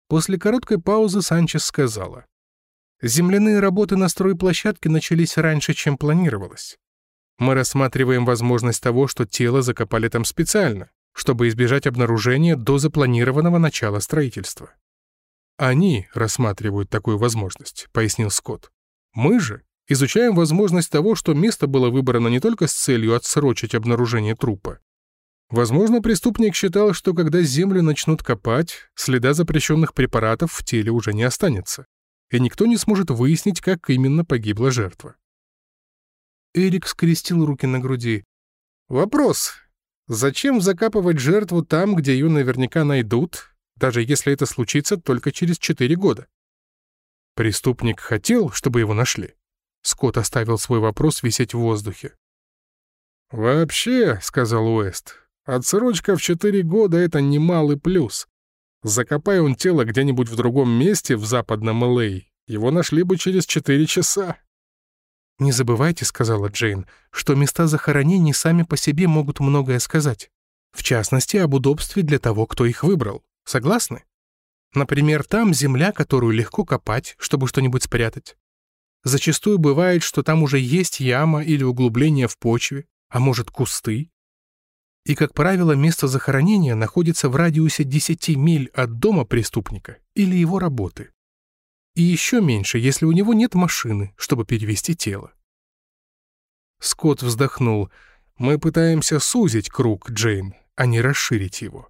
После короткой паузы Санчес сказала. «Земляные работы на стройплощадке начались раньше, чем планировалось. Мы рассматриваем возможность того, что тело закопали там специально, чтобы избежать обнаружения до запланированного начала строительства. Они рассматривают такую возможность, пояснил Скотт. Мы же изучаем возможность того, что место было выбрано не только с целью отсрочить обнаружение трупа. Возможно, преступник считал, что когда землю начнут копать, следа запрещенных препаратов в теле уже не останется, и никто не сможет выяснить, как именно погибла жертва. Эрик скрестил руки на груди. «Вопрос. Зачем закапывать жертву там, где ее наверняка найдут, даже если это случится только через четыре года?» Преступник хотел, чтобы его нашли. Скотт оставил свой вопрос висеть в воздухе. «Вообще, — сказал Уэст, — отсрочка в четыре года — это немалый плюс. Закопай он тело где-нибудь в другом месте в западном Л.А., его нашли бы через четыре часа». «Не забывайте», — сказала Джейн, «что места захоронений сами по себе могут многое сказать. В частности, об удобстве для того, кто их выбрал. Согласны? Например, там земля, которую легко копать, чтобы что-нибудь спрятать. Зачастую бывает, что там уже есть яма или углубление в почве, а может кусты. И, как правило, место захоронения находится в радиусе 10 миль от дома преступника или его работы и еще меньше, если у него нет машины, чтобы перевести тело. Скотт вздохнул. «Мы пытаемся сузить круг, Джейн, а не расширить его».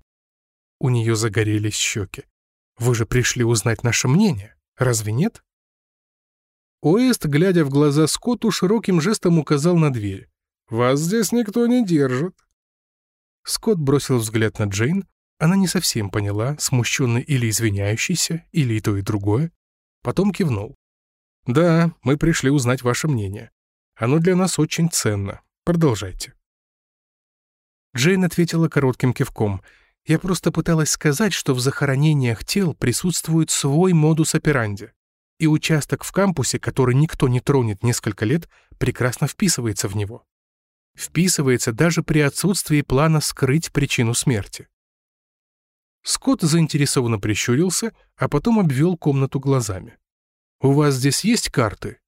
У нее загорелись щеки. «Вы же пришли узнать наше мнение, разве нет?» Уэст, глядя в глаза Скотту, широким жестом указал на дверь. «Вас здесь никто не держит». Скотт бросил взгляд на Джейн. Она не совсем поняла, смущенный или извиняющийся, или и то, и другое. Потом кивнул. «Да, мы пришли узнать ваше мнение. Оно для нас очень ценно. Продолжайте». Джейн ответила коротким кивком. «Я просто пыталась сказать, что в захоронениях тел присутствует свой модус операнди, и участок в кампусе, который никто не тронет несколько лет, прекрасно вписывается в него. Вписывается даже при отсутствии плана скрыть причину смерти. Скотт заинтересованно прищурился, а потом обвел комнату глазами. «У вас здесь есть карты?»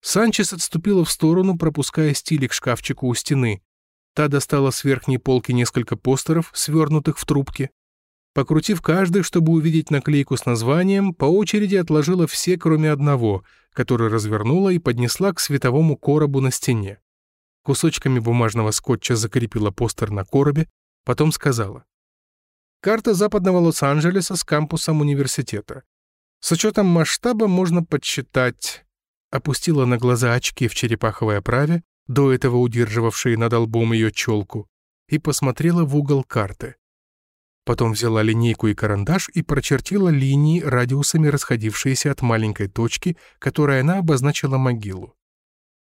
Санчес отступила в сторону, пропуская стили к шкафчику у стены. Та достала с верхней полки несколько постеров, свернутых в трубки. Покрутив каждый, чтобы увидеть наклейку с названием, по очереди отложила все, кроме одного, который развернула и поднесла к световому коробу на стене. Кусочками бумажного скотча закрепила постер на коробе, потом сказала. «Карта западного Лос-Анджелеса с кампусом университета. С учетом масштаба можно подсчитать...» Опустила на глаза очки в черепаховой оправе, до этого удерживавшие над лбом ее челку, и посмотрела в угол карты. Потом взяла линейку и карандаш и прочертила линии радиусами, расходившиеся от маленькой точки, которой она обозначила могилу.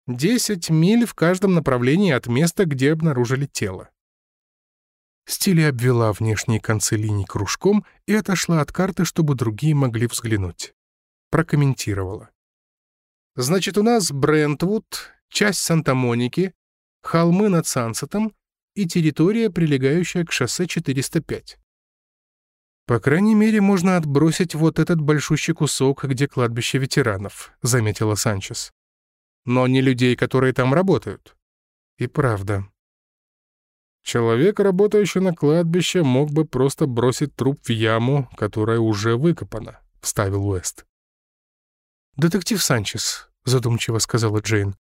Десять миль в каждом направлении от места, где обнаружили тело. Стили обвела внешние концы линий кружком и отошла от карты, чтобы другие могли взглянуть. Прокомментировала. «Значит, у нас Брентвуд, часть Санта-Моники, холмы над Сансетом и территория, прилегающая к шоссе 405. «По крайней мере, можно отбросить вот этот большущий кусок, где кладбище ветеранов», — заметила Санчес. «Но не людей, которые там работают». «И правда». «Человек, работающий на кладбище, мог бы просто бросить труп в яму, которая уже выкопана», — вставил Уэст. «Детектив Санчес», — задумчиво сказала Джейн,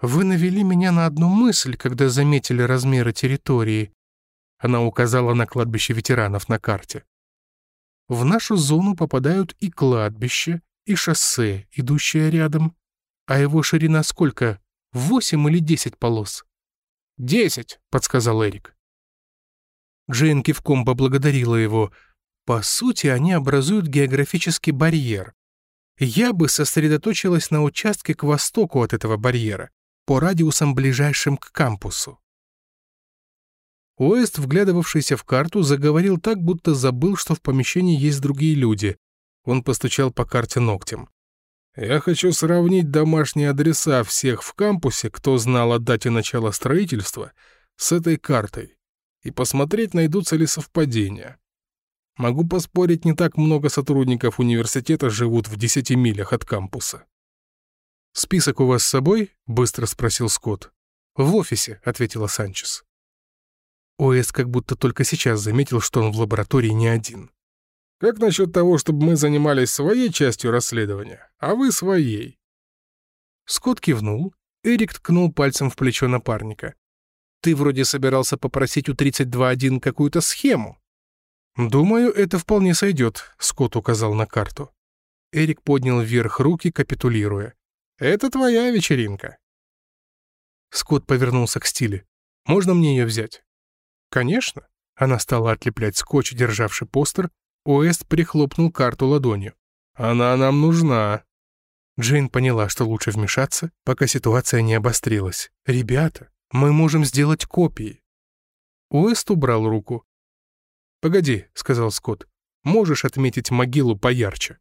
«Вы навели меня на одну мысль, когда заметили размеры территории». Она указала на кладбище ветеранов на карте. В нашу зону попадают и кладбище, и шоссе, идущее рядом. А его ширина сколько? Восемь или десять полос? «Десять», — подсказал Эрик. Джейн кивком поблагодарила его. По сути, они образуют географический барьер. Я бы сосредоточилась на участке к востоку от этого барьера по радиусам, ближайшим к кампусу. Уэст, вглядывавшийся в карту, заговорил так, будто забыл, что в помещении есть другие люди. Он постучал по карте ногтем. «Я хочу сравнить домашние адреса всех в кампусе, кто знал о дате начала строительства, с этой картой, и посмотреть, найдутся ли совпадения. Могу поспорить, не так много сотрудников университета живут в 10 милях от кампуса. «Список у вас с собой?» — быстро спросил Скотт. «В офисе», — ответила Санчес. Оэс как будто только сейчас заметил, что он в лаборатории не один. «Как насчет того, чтобы мы занимались своей частью расследования, а вы своей?» Скотт кивнул. Эрик ткнул пальцем в плечо напарника. «Ты вроде собирался попросить у 32.1 какую-то схему». «Думаю, это вполне сойдет», — Скотт указал на карту. Эрик поднял вверх руки, капитулируя. Это твоя вечеринка». Скотт повернулся к Стиле. «Можно мне ее взять?» «Конечно». Она стала отлеплять скотч, державший постер. Уэст прихлопнул карту ладонью. «Она нам нужна». Джейн поняла, что лучше вмешаться, пока ситуация не обострилась. «Ребята, мы можем сделать копии». Уэст убрал руку. «Погоди», — сказал Скотт, — «можешь отметить могилу поярче».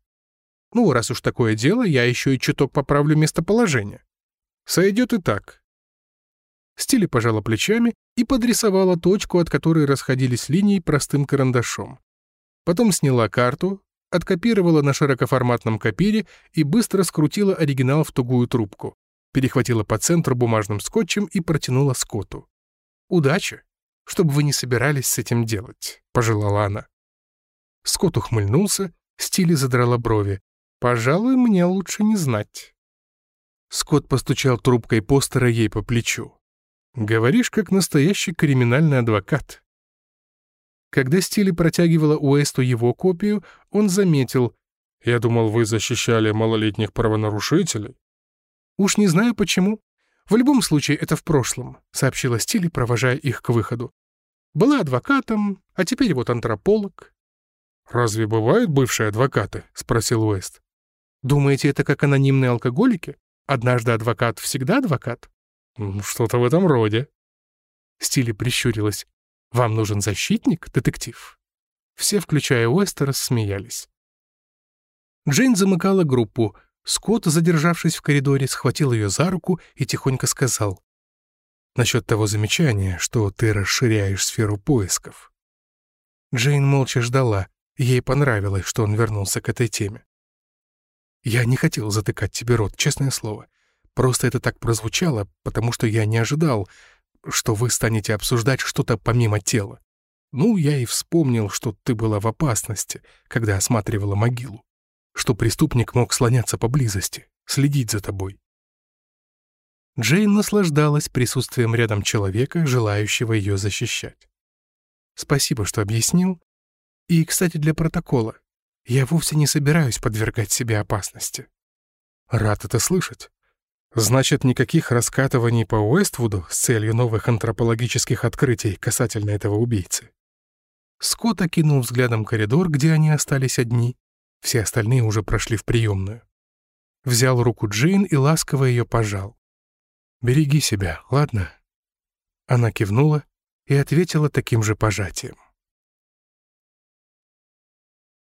Ну, раз уж такое дело, я еще и чуток поправлю местоположение. Сойдет и так. Стили пожала плечами и подрисовала точку, от которой расходились линии простым карандашом. Потом сняла карту, откопировала на широкоформатном копире и быстро скрутила оригинал в тугую трубку. Перехватила по центру бумажным скотчем и протянула Скотту. «Удачи! Чтобы вы не собирались с этим делать», — пожелала она. Скотт ухмыльнулся, Стили задрала брови. Пожалуй, мне лучше не знать. Скотт постучал трубкой постера ей по плечу. «Говоришь, как настоящий криминальный адвокат». Когда Стили протягивала Уэсту его копию, он заметил, «Я думал, вы защищали малолетних правонарушителей». «Уж не знаю почему. В любом случае, это в прошлом», — сообщила Стили, провожая их к выходу. «Была адвокатом, а теперь вот антрополог». «Разве бывают бывшие адвокаты?» — спросил Уэст. Думаете, это как анонимные алкоголики? Однажды адвокат всегда адвокат? Что-то в этом роде. Стили прищурилась. Вам нужен защитник, детектив? Все, включая Уэстера, смеялись. Джейн замыкала группу. Скотт, задержавшись в коридоре, схватил ее за руку и тихонько сказал. «Насчет того замечания, что ты расширяешь сферу поисков». Джейн молча ждала. Ей понравилось, что он вернулся к этой теме. Я не хотел затыкать тебе рот, честное слово. Просто это так прозвучало, потому что я не ожидал, что вы станете обсуждать что-то помимо тела. Ну, я и вспомнил, что ты была в опасности, когда осматривала могилу. Что преступник мог слоняться поблизости, следить за тобой. Джейн наслаждалась присутствием рядом человека, желающего ее защищать. Спасибо, что объяснил. И, кстати, для протокола. Я вовсе не собираюсь подвергать себе опасности. Рад это слышать. Значит, никаких раскатываний по Уэствуду с целью новых антропологических открытий касательно этого убийцы. Скотт окинул взглядом коридор, где они остались одни. Все остальные уже прошли в приемную. Взял руку Джейн и ласково ее пожал. «Береги себя, ладно?» Она кивнула и ответила таким же пожатием.